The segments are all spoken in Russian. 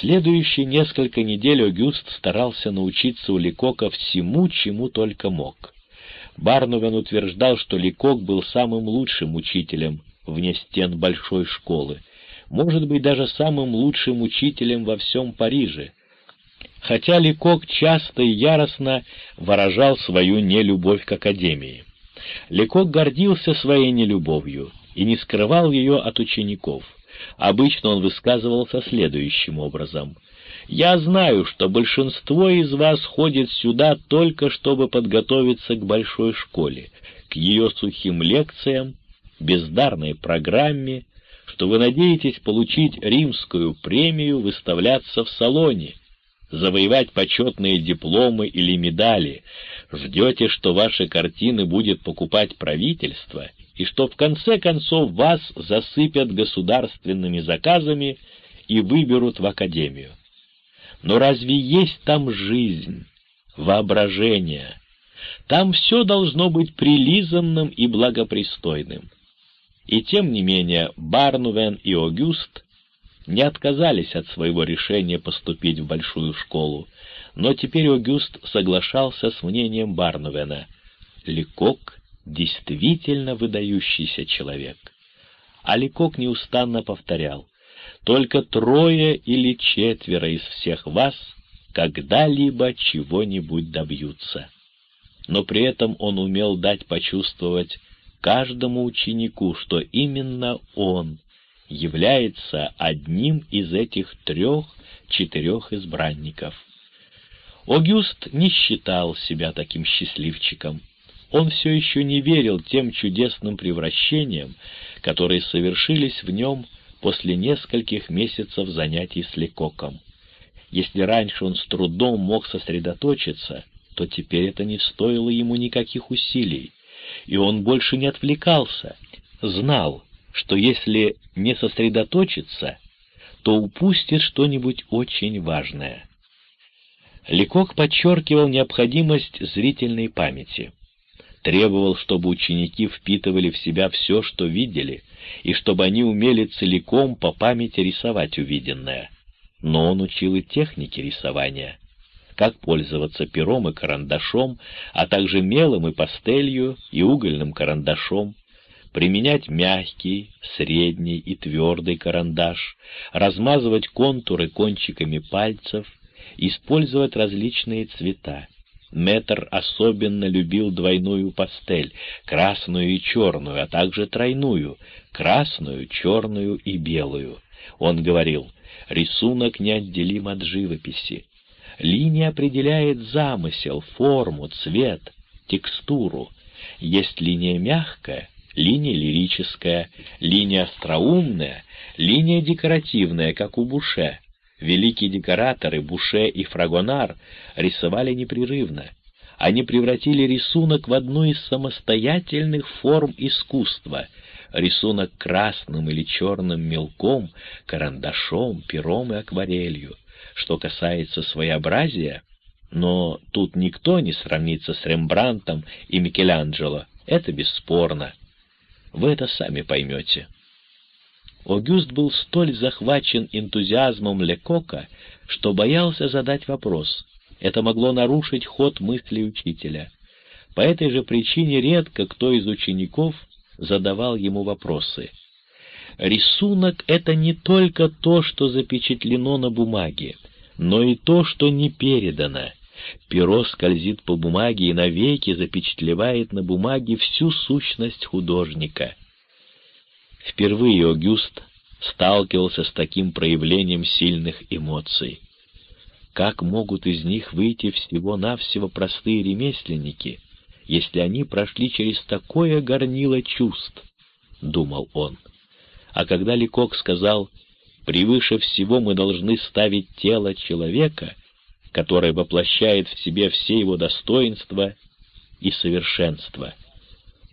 Следующие несколько недель Огюст старался научиться у Ликока всему, чему только мог. Барнувен утверждал, что Ликок был самым лучшим учителем вне стен большой школы, может быть, даже самым лучшим учителем во всем Париже, хотя Ликок часто и яростно выражал свою нелюбовь к Академии. Ликок гордился своей нелюбовью и не скрывал ее от учеников. Обычно он высказывался следующим образом. «Я знаю, что большинство из вас ходит сюда только чтобы подготовиться к большой школе, к ее сухим лекциям, бездарной программе, что вы надеетесь получить римскую премию, выставляться в салоне, завоевать почетные дипломы или медали, ждете, что ваши картины будет покупать правительство, и что в конце концов вас засыпят государственными заказами и выберут в академию. Но разве есть там жизнь, воображение? Там все должно быть прилизанным и благопристойным. И тем не менее Барнувен и Огюст не отказались от своего решения поступить в большую школу, но теперь Огюст соглашался с мнением Барнувена. Ликок действительно выдающийся человек. А Ликок неустанно повторял, «Только трое или четверо из всех вас когда-либо чего-нибудь добьются». Но при этом он умел дать почувствовать каждому ученику, что именно он является одним из этих трех-четырех избранников. Огюст не считал себя таким счастливчиком. Он все еще не верил тем чудесным превращениям, которые совершились в нем после нескольких месяцев занятий с Лекоком. Если раньше он с трудом мог сосредоточиться, то теперь это не стоило ему никаких усилий, и он больше не отвлекался, знал, что если не сосредоточиться, то упустит что-нибудь очень важное. Лекок подчеркивал необходимость зрительной памяти. Требовал, чтобы ученики впитывали в себя все, что видели, и чтобы они умели целиком по памяти рисовать увиденное. Но он учил и технике рисования, как пользоваться пером и карандашом, а также мелом и пастелью и угольным карандашом, применять мягкий, средний и твердый карандаш, размазывать контуры кончиками пальцев, использовать различные цвета. Метр особенно любил двойную пастель, красную и черную, а также тройную, красную, черную и белую. Он говорил, рисунок неотделим от живописи. Линия определяет замысел, форму, цвет, текстуру. Есть линия мягкая, линия лирическая, линия остроумная, линия декоративная, как у Буше. Великие декораторы Буше и Фрагонар рисовали непрерывно. Они превратили рисунок в одну из самостоятельных форм искусства. Рисунок красным или черным мелком, карандашом, пером и акварелью. Что касается своеобразия, но тут никто не сравнится с Рембрандтом и Микеланджело, это бесспорно. Вы это сами поймете. Огюст был столь захвачен энтузиазмом Лекока, что боялся задать вопрос. Это могло нарушить ход мысли учителя. По этой же причине редко кто из учеников задавал ему вопросы. Рисунок — это не только то, что запечатлено на бумаге, но и то, что не передано. Перо скользит по бумаге и навеки запечатлевает на бумаге всю сущность художника. Впервые Огюст сталкивался с таким проявлением сильных эмоций. Как могут из них выйти всего-навсего простые ремесленники, если они прошли через такое горнило чувств? — думал он. А когда Ликок сказал «превыше всего мы должны ставить тело человека», которое воплощает в себе все его достоинства и совершенства.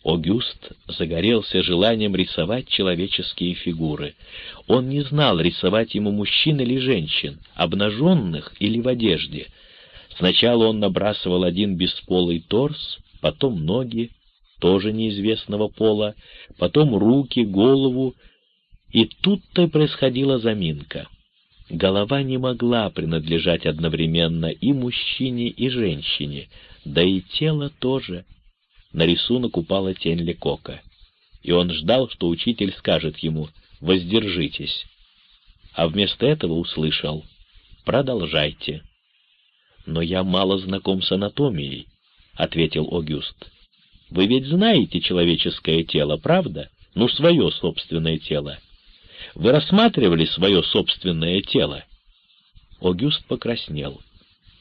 Огюст загорелся желанием рисовать человеческие фигуры. Он не знал, рисовать ему мужчин или женщин, обнаженных или в одежде. Сначала он набрасывал один бесполый торс, потом ноги, тоже неизвестного пола, потом руки, голову, и тут-то происходила заминка. Голова не могла принадлежать одновременно и мужчине, и женщине, да и тело тоже. На рисунок упала тень Лекока, и он ждал, что учитель скажет ему «воздержитесь», а вместо этого услышал «продолжайте». «Но я мало знаком с анатомией», — ответил Огюст. «Вы ведь знаете человеческое тело, правда? Ну, свое собственное тело. Вы рассматривали свое собственное тело?» Огюст покраснел.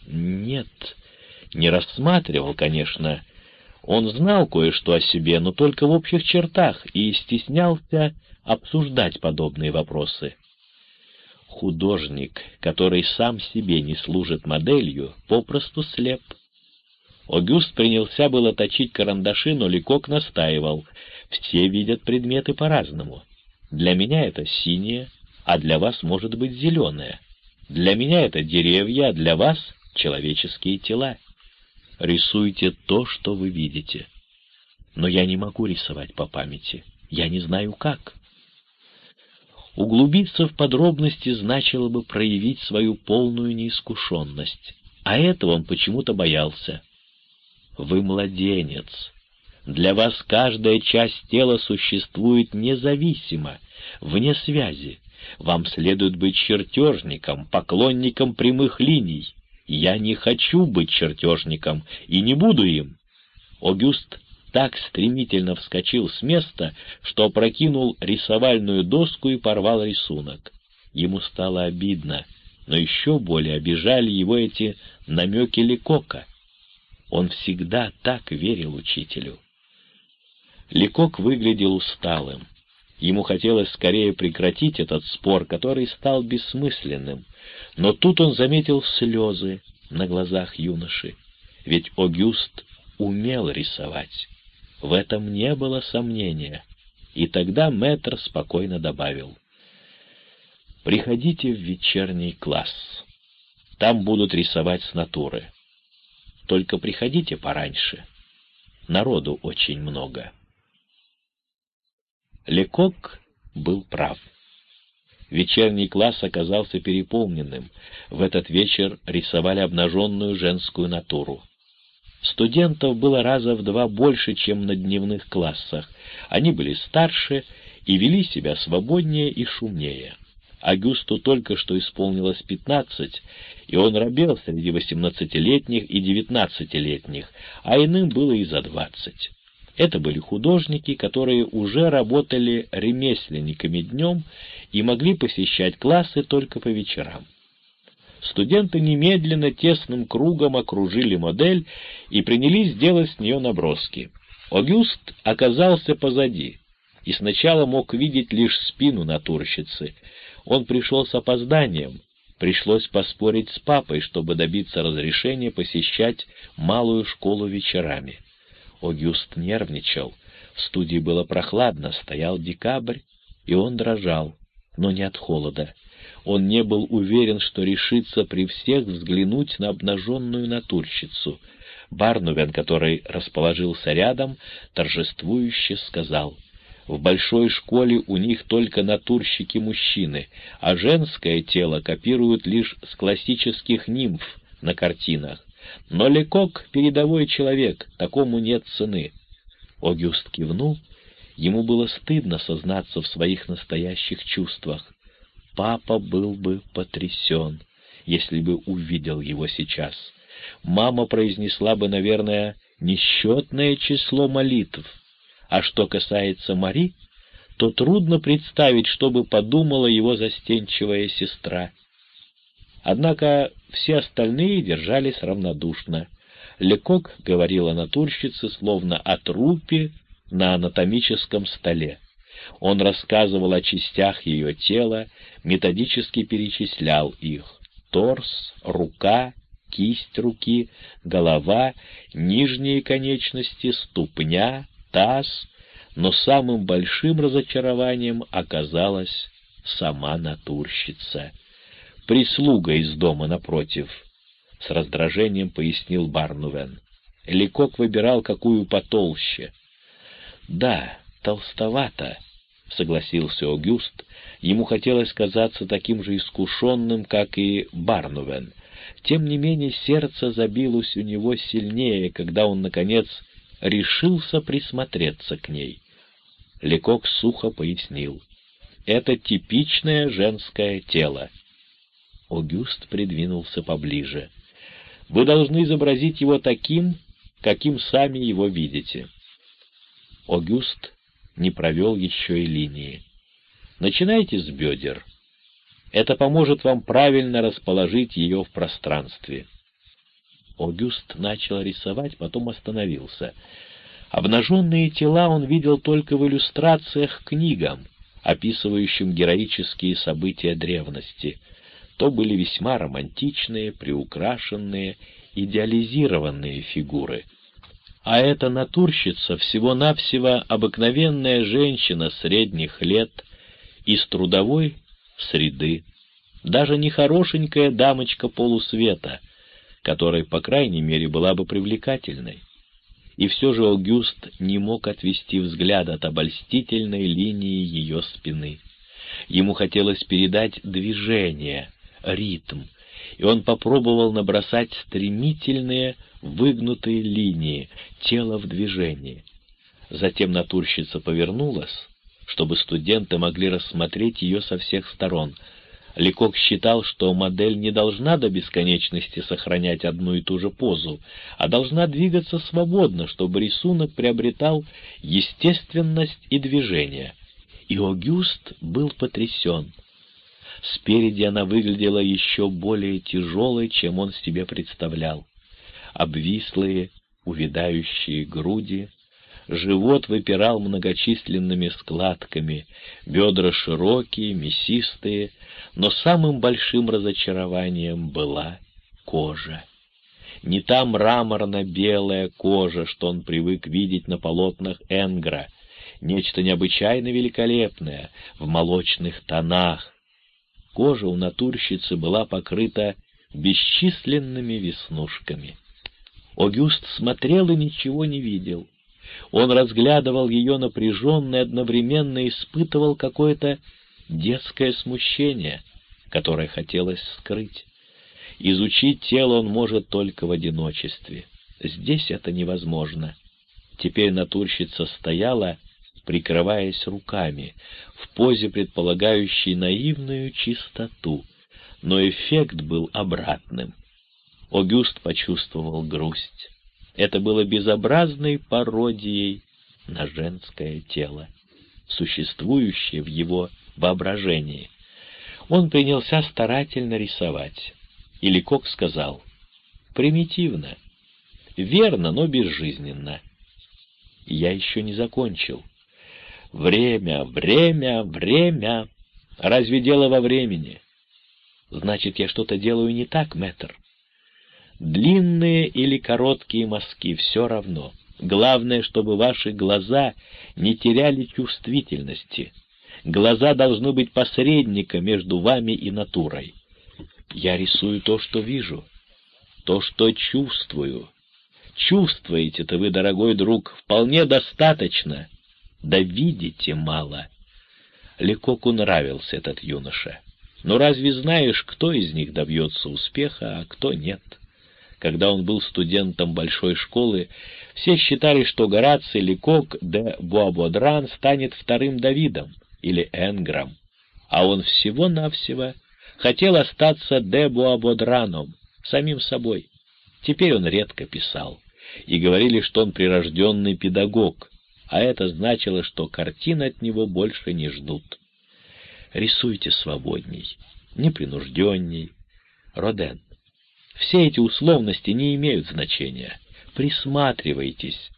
«Нет, не рассматривал, конечно. Он знал кое-что о себе, но только в общих чертах, и стеснялся обсуждать подобные вопросы. Художник, который сам себе не служит моделью, попросту слеп. Огюст принялся было точить карандаши, но Ликок настаивал. Все видят предметы по-разному. Для меня это синее, а для вас может быть зеленое. Для меня это деревья, а для вас — человеческие тела. Рисуйте то, что вы видите. Но я не могу рисовать по памяти. Я не знаю как. Углубиться в подробности значило бы проявить свою полную неискушенность, а этого он почему-то боялся. Вы младенец. Для вас каждая часть тела существует независимо, вне связи. Вам следует быть чертежником, поклонником прямых линий. Я не хочу быть чертежником и не буду им. Огюст так стремительно вскочил с места, что опрокинул рисовальную доску и порвал рисунок. Ему стало обидно, но еще более обижали его эти намеки Лекока. Он всегда так верил учителю. Лекок выглядел усталым. Ему хотелось скорее прекратить этот спор, который стал бессмысленным. Но тут он заметил слезы на глазах юноши, ведь Огюст умел рисовать. В этом не было сомнения, и тогда мэтр спокойно добавил. «Приходите в вечерний класс. Там будут рисовать с натуры. Только приходите пораньше. Народу очень много». Лекок был прав. Вечерний класс оказался переполненным. В этот вечер рисовали обнаженную женскую натуру. Студентов было раза в два больше, чем на дневных классах. Они были старше и вели себя свободнее и шумнее. Агюсту только что исполнилось пятнадцать, и он робел среди восемнадцатилетних и девятнадцатилетних, а иным было и за двадцать. Это были художники, которые уже работали ремесленниками днем и могли посещать классы только по вечерам. Студенты немедленно тесным кругом окружили модель и принялись делать с нее наброски. Огюст оказался позади и сначала мог видеть лишь спину натурщицы. Он пришел с опозданием, пришлось поспорить с папой, чтобы добиться разрешения посещать малую школу вечерами. Огюст нервничал. В студии было прохладно, стоял декабрь, и он дрожал, но не от холода. Он не был уверен, что решится при всех взглянуть на обнаженную натурщицу. Барнувен, который расположился рядом, торжествующе сказал, «В большой школе у них только натурщики-мужчины, а женское тело копируют лишь с классических нимф на картинах. Но Лекок — передовой человек, такому нет цены». Огюст кивнул, ему было стыдно сознаться в своих настоящих чувствах. Папа был бы потрясен, если бы увидел его сейчас. Мама произнесла бы, наверное, несчетное число молитв. А что касается Мари, то трудно представить, что бы подумала его застенчивая сестра. Однако все остальные держались равнодушно. Лекок говорил о натурщице, словно о трупе на анатомическом столе. Он рассказывал о частях ее тела, методически перечислял их. Торс, рука, кисть руки, голова, нижние конечности, ступня, таз, но самым большим разочарованием оказалась сама натурщица. Прислуга из дома напротив, — с раздражением пояснил Барнувен. Ликок выбирал какую потолще. Да, толстовато, — согласился Огюст. Ему хотелось казаться таким же искушенным, как и Барнувен. Тем не менее сердце забилось у него сильнее, когда он, наконец, решился присмотреться к ней. Лекок сухо пояснил. «Это типичное женское тело». Огюст придвинулся поближе. «Вы должны изобразить его таким, каким сами его видите». Огюст не провел еще и линии. Начинайте с бедер. Это поможет вам правильно расположить ее в пространстве. Огюст начал рисовать, потом остановился. Обнаженные тела он видел только в иллюстрациях к книгам, описывающим героические события древности. То были весьма романтичные, приукрашенные, идеализированные фигуры — а эта натурщица всего-навсего обыкновенная женщина средних лет из трудовой среды, даже не хорошенькая дамочка полусвета, которая, по крайней мере, была бы привлекательной. И все же Аугюст не мог отвести взгляд от обольстительной линии ее спины. Ему хотелось передать движение, ритм, и он попробовал набросать стремительные, выгнутые линии, тело в движении. Затем натурщица повернулась, чтобы студенты могли рассмотреть ее со всех сторон. Лекок считал, что модель не должна до бесконечности сохранять одну и ту же позу, а должна двигаться свободно, чтобы рисунок приобретал естественность и движение. И Огюст был потрясен. Спереди она выглядела еще более тяжелой, чем он себе представлял. Обвислые, увядающие груди, живот выпирал многочисленными складками, бедра широкие, мясистые, но самым большим разочарованием была кожа. Не та мраморно-белая кожа, что он привык видеть на полотнах Энгра, нечто необычайно великолепное, в молочных тонах, Кожа у натурщицы была покрыта бесчисленными веснушками. Огюст смотрел и ничего не видел. Он разглядывал ее напряженно и одновременно испытывал какое-то детское смущение, которое хотелось скрыть. Изучить тело он может только в одиночестве. Здесь это невозможно. Теперь натурщица стояла прикрываясь руками, в позе, предполагающей наивную чистоту, но эффект был обратным. Огюст почувствовал грусть. Это было безобразной пародией на женское тело, существующее в его воображении. Он принялся старательно рисовать. И Лекок сказал, «Примитивно, верно, но безжизненно». Я еще не закончил. Время, время, время. Разве дело во времени? Значит, я что-то делаю не так, мэтр. Длинные или короткие мазки, все равно. Главное, чтобы ваши глаза не теряли чувствительности. Глаза должны быть посредником между вами и натурой. Я рисую то, что вижу, то, что чувствую. Чувствуете-то вы, дорогой друг, вполне достаточно, да видите мало. Лекоку нравился этот юноша. Но разве знаешь, кто из них добьется успеха, а кто нет? Когда он был студентом большой школы, все считали, что Гораций Лекок де Буабодран станет вторым Давидом или Энгром, а он всего-навсего хотел остаться де Буабодраном, самим собой. Теперь он редко писал, и говорили, что он прирожденный педагог, а это значило, что картин от него больше не ждут. Рисуйте свободней, непринужденней. Роден, все эти условности не имеют значения. Присматривайтесь.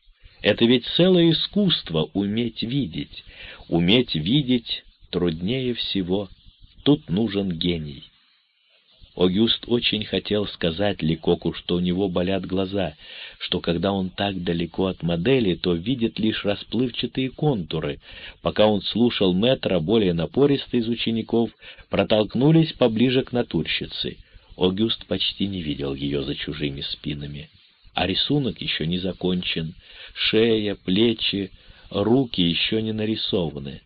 Это ведь целое искусство — уметь видеть. Уметь видеть труднее всего. Тут нужен гений. Огюст очень хотел сказать Ликоку, что у него болят глаза, что когда он так далеко от модели, то видит лишь расплывчатые контуры. Пока он слушал мэтра, более напористые из учеников, протолкнулись поближе к натурщице. Огюст почти не видел ее за чужими спинами. А рисунок еще не закончен. Шея, плечи, руки еще не нарисованы.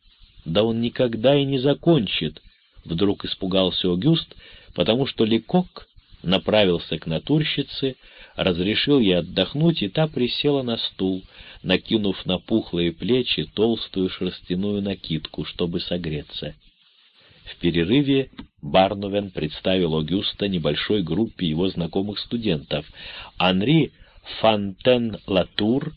Да он никогда и не закончит, — вдруг испугался Огюст, потому что Лекок направился к натурщице, разрешил ей отдохнуть, и та присела на стул, накинув на пухлые плечи толстую шерстяную накидку, чтобы согреться. В перерыве Барнувен представил Огюста небольшой группе его знакомых студентов. Анри Фонтен-Латур,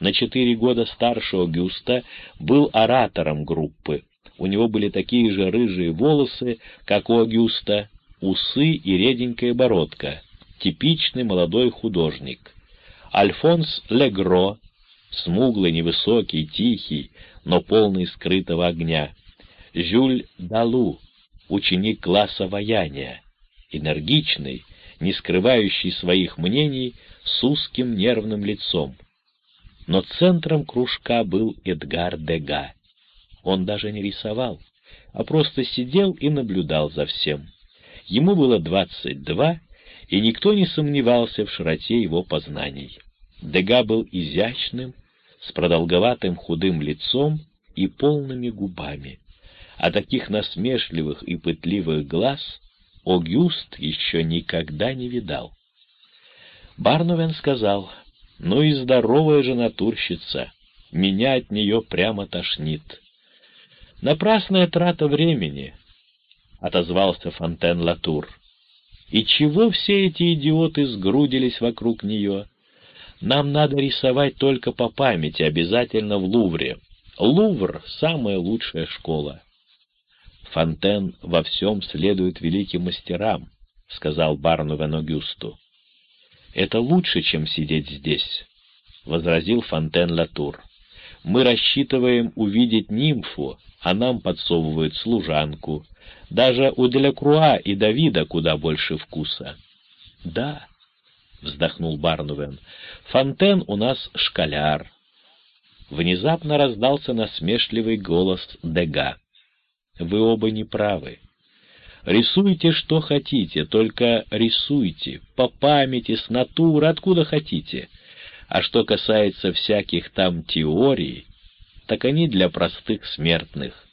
на четыре года старше Огюста, был оратором группы. У него были такие же рыжие волосы, как у Огюста, усы и реденькая бородка. Типичный молодой художник. Альфонс Легро, смуглый, невысокий, тихий, но полный скрытого огня. Жюль Далу, ученик класса ваяния, энергичный, не скрывающий своих мнений, с узким нервным лицом. Но центром кружка был Эдгар Дега. Он даже не рисовал, а просто сидел и наблюдал за всем. Ему было двадцать два, и никто не сомневался в широте его познаний. Дега был изящным, с продолговатым худым лицом и полными губами, а таких насмешливых и пытливых глаз Огюст еще никогда не видал. Барновен сказал, «Ну и здоровая же натурщица, меня от нее прямо тошнит». «Напрасная трата времени», — отозвался Фонтен Латур. «И чего все эти идиоты сгрудились вокруг нее? Нам надо рисовать только по памяти, обязательно в Лувре. Лувр — самая лучшая школа». Фонтен во всем следует великим мастерам, — сказал Барнувен Огюсту. — Это лучше, чем сидеть здесь, — возразил Фонтен Латур. — Мы рассчитываем увидеть нимфу, а нам подсовывают служанку. Даже у Делякруа и Давида куда больше вкуса. — Да, — вздохнул Барнувен, — Фонтен у нас школяр. Внезапно раздался насмешливый голос Дега. Вы оба не правы. Рисуйте, что хотите, только рисуйте, по памяти, с натуры, откуда хотите. А что касается всяких там теорий, так они для простых смертных.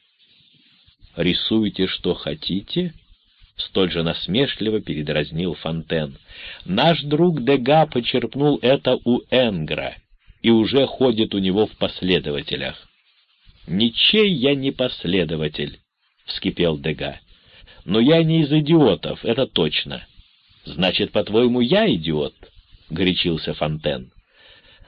«Рисуйте, что хотите?» — столь же насмешливо передразнил Фонтен. «Наш друг Дега почерпнул это у Энгра и уже ходит у него в последователях. Ничей я не последователь, — вскипел Дега. «Но я не из идиотов, это точно». «Значит, по-твоему, я идиот?» — горячился Фонтен.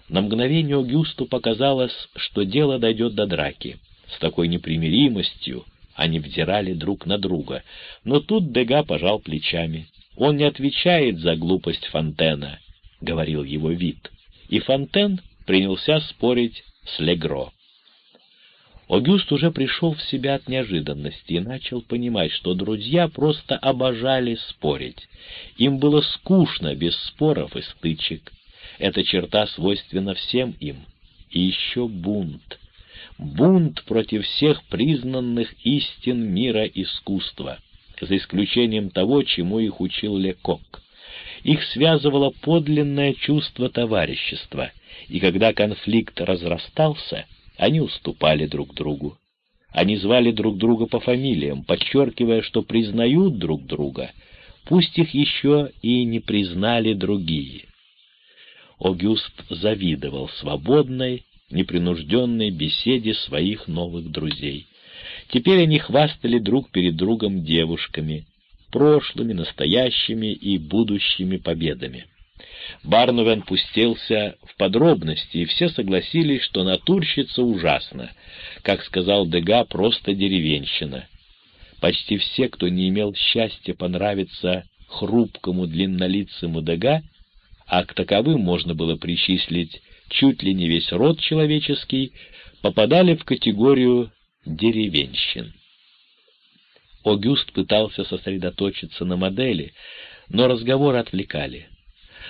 На мгновение Огюсту показалось, что дело дойдет до драки. С такой непримиримостью они взирали друг на друга. Но тут Дега пожал плечами. «Он не отвечает за глупость Фонтена», — говорил его вид. И Фонтен принялся спорить с Легро. Огюст уже пришел в себя от неожиданности и начал понимать, что друзья просто обожали спорить. Им было скучно без споров и стычек. Эта черта свойственна всем им. И еще бунт. Бунт против всех признанных истин мира искусства, за исключением того, чему их учил Лекок. Их связывало подлинное чувство товарищества, и когда конфликт разрастался — они уступали друг другу. Они звали друг друга по фамилиям, подчеркивая, что признают друг друга, пусть их еще и не признали другие. Огюст завидовал свободной, непринужденной беседе своих новых друзей. Теперь они хвастали друг перед другом девушками, прошлыми, настоящими и будущими победами. Барнувен пустился в подробности, и все согласились, что натурщица ужасна, как сказал Дега, просто деревенщина. Почти все, кто не имел счастья понравиться хрупкому длиннолицему Дега, а к таковым можно было причислить чуть ли не весь род человеческий, попадали в категорию деревенщин. Огюст пытался сосредоточиться на модели, но разговоры отвлекали.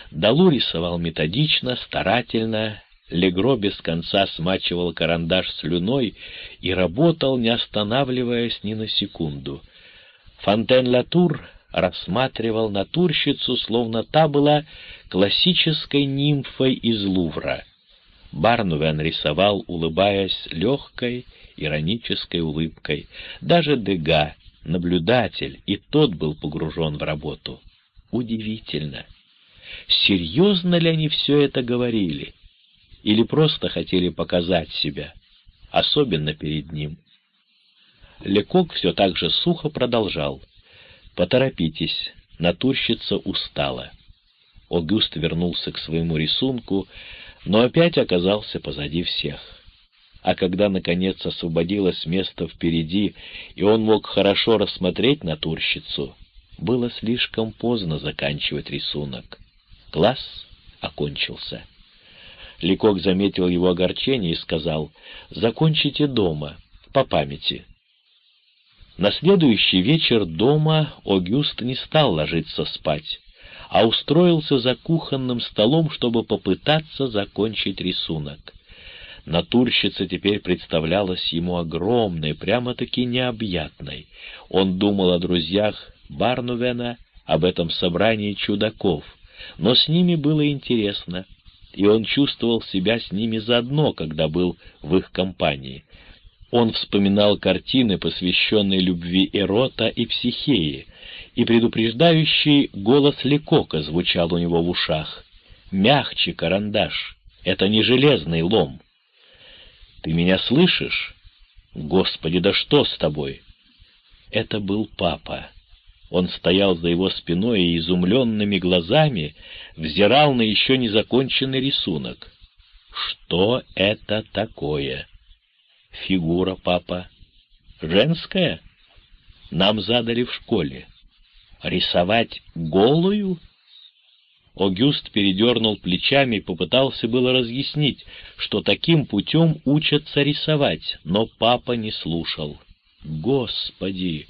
Далу рисовал методично, старательно, Легро без конца смачивал карандаш слюной и работал, не останавливаясь ни на секунду. Фонтен-Латур рассматривал натурщицу, словно та была классической нимфой из Лувра. Барнувен рисовал, улыбаясь легкой иронической улыбкой. Даже Дега, наблюдатель, и тот был погружен в работу. Удивительно. Серьезно ли они все это говорили? Или просто хотели показать себя, особенно перед ним? Лекок все так же сухо продолжал. «Поторопитесь, натурщица устала». Огюст вернулся к своему рисунку, но опять оказался позади всех. А когда, наконец, освободилось место впереди, и он мог хорошо рассмотреть натурщицу, было слишком поздно заканчивать рисунок. Класс окончился. Ликок заметил его огорчение и сказал, «Закончите дома, по памяти». На следующий вечер дома Огюст не стал ложиться спать а устроился за кухонным столом, чтобы попытаться закончить рисунок. Натурщица теперь представлялась ему огромной, прямо-таки необъятной. Он думал о друзьях Барнувена, об этом собрании чудаков, но с ними было интересно, и он чувствовал себя с ними заодно, когда был в их компании. Он вспоминал картины, посвященные любви Эрота и Психеи, и предупреждающий голос Лекока звучал у него в ушах. «Мягче, карандаш, это не железный лом». «Ты меня слышишь? Господи, да что с тобой?» Это был папа. Он стоял за его спиной и изумленными глазами взирал на еще незаконченный рисунок. «Что это такое?» «Фигура, папа. Женская?» «Нам задали в школе. Рисовать голую? Огюст передернул плечами и попытался было разъяснить, что таким путем учатся рисовать, но папа не слушал. «Господи!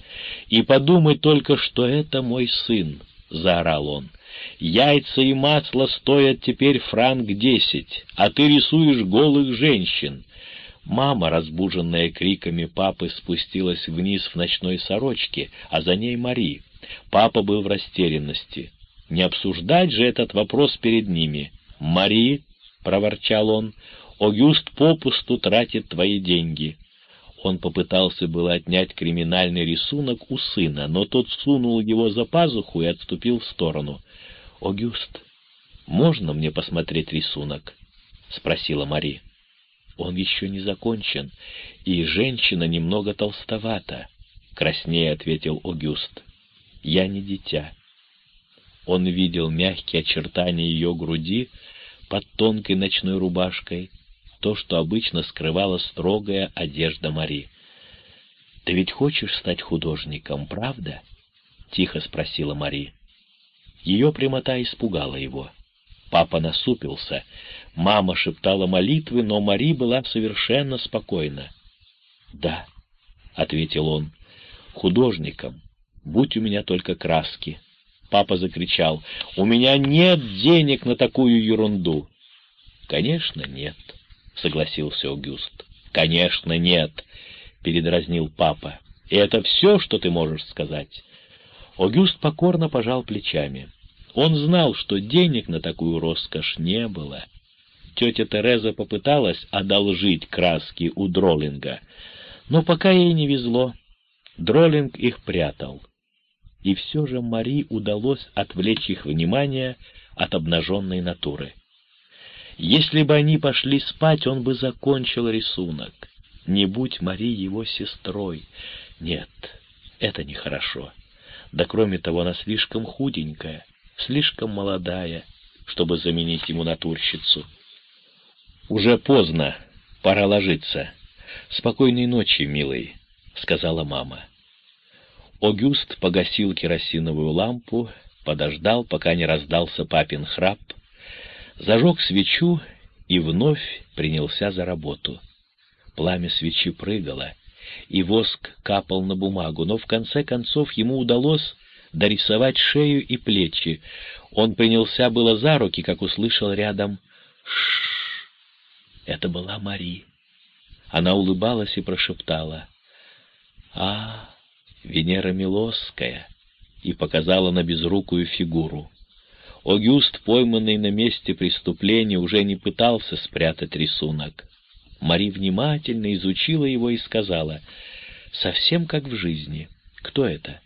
И подумай только, что это мой сын!» — заорал он. «Яйца и масло стоят теперь франк десять, а ты рисуешь голых женщин!» Мама, разбуженная криками папы, спустилась вниз в ночной сорочке, а за ней Мари. Папа был в растерянности. Не обсуждать же этот вопрос перед ними. «Мари», — проворчал он, — «Огюст попусту тратит твои деньги». Он попытался было отнять криминальный рисунок у сына, но тот сунул его за пазуху и отступил в сторону. «Огюст, можно мне посмотреть рисунок?» — спросила Мари. «Он еще не закончен, и женщина немного толстовата», — краснее ответил Огюст. Я не дитя. Он видел мягкие очертания ее груди под тонкой ночной рубашкой, то, что обычно скрывала строгая одежда Мари. «Ты ведь хочешь стать художником, правда?» — тихо спросила Мари. Ее прямота испугала его. Папа насупился. Мама шептала молитвы, но Мари была совершенно спокойна. «Да», — ответил он, — «художником, будь у меня только краски. Папа закричал, «У меня нет денег на такую ерунду!» «Конечно, нет», — согласился Огюст. «Конечно, нет», — передразнил папа. «И это все, что ты можешь сказать?» Огюст покорно пожал плечами. Он знал, что денег на такую роскошь не было. Тетя Тереза попыталась одолжить краски у Дроллинга, но пока ей не везло. Дроллинг их прятал и все же Мари удалось отвлечь их внимание от обнаженной натуры. Если бы они пошли спать, он бы закончил рисунок. Не будь Мари его сестрой. Нет, это нехорошо. Да кроме того, она слишком худенькая, слишком молодая, чтобы заменить ему натурщицу. «Уже поздно, пора ложиться. Спокойной ночи, милый», — сказала мама. Огюст погасил керосиновую лампу, подождал, пока не раздался папин храп, зажег свечу и вновь принялся за работу. Пламя свечи прыгало, и воск капал на бумагу, но в конце концов ему удалось дорисовать шею и плечи. Он принялся было за руки, как услышал рядом «Шшш!» Это была Мари. Она улыбалась и прошептала «А, Венера Милосская, и показала на безрукую фигуру. Огюст, пойманный на месте преступления, уже не пытался спрятать рисунок. Мари внимательно изучила его и сказала, «Совсем как в жизни. Кто это?»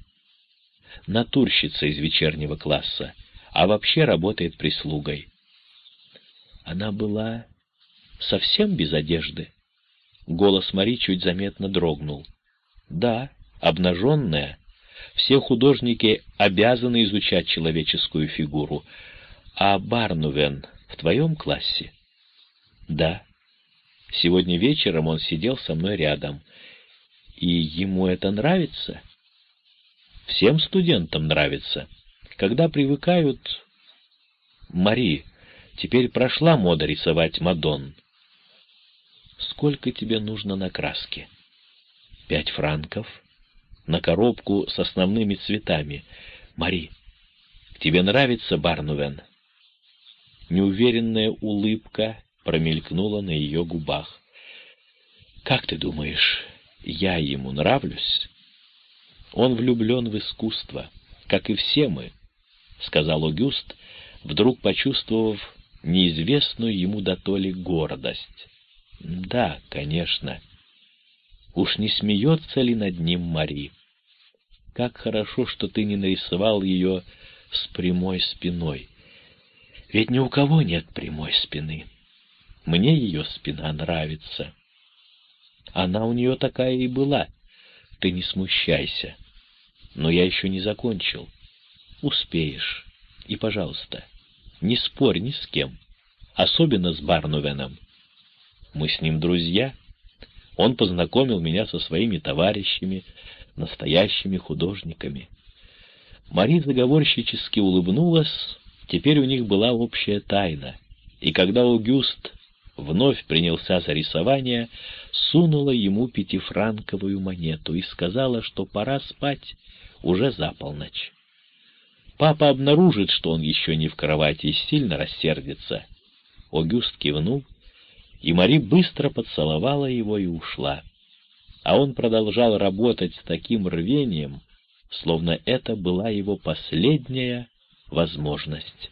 «Натурщица из вечернего класса, а вообще работает прислугой». Она была совсем без одежды. Голос Мари чуть заметно дрогнул. «Да, обнаженная. Все художники обязаны изучать человеческую фигуру. А Барнувен в твоем классе?» «Да». Сегодня вечером он сидел со мной рядом. И ему это нравится? Всем студентам нравится. Когда привыкают... Мари, теперь прошла мода рисовать Мадон. Сколько тебе нужно на краске? Пять франков. На коробку с основными цветами. Мари, тебе нравится Барнувен? Неуверенная улыбка промелькнула на ее губах. «Как ты думаешь, я ему нравлюсь?» «Он влюблен в искусство, как и все мы», — сказал Огюст, вдруг почувствовав неизвестную ему дотоле гордость. «Да, конечно. Уж не смеется ли над ним Мари? Как хорошо, что ты не нарисовал ее с прямой спиной. Ведь ни у кого нет прямой спины». Мне ее спина нравится. Она у нее такая и была. Ты не смущайся. Но я еще не закончил. Успеешь. И, пожалуйста, не спорь ни с кем. Особенно с Барнувеном. Мы с ним друзья. Он познакомил меня со своими товарищами, настоящими художниками. Мари заговорщически улыбнулась, теперь у них была общая тайна. И когда Аугюст вновь принялся за рисование, сунула ему пятифранковую монету и сказала, что пора спать уже за полночь. Папа обнаружит, что он еще не в кровати, и сильно рассердится. Огюст кивнул, и Мари быстро поцеловала его и ушла. А он продолжал работать с таким рвением, словно это была его последняя возможность.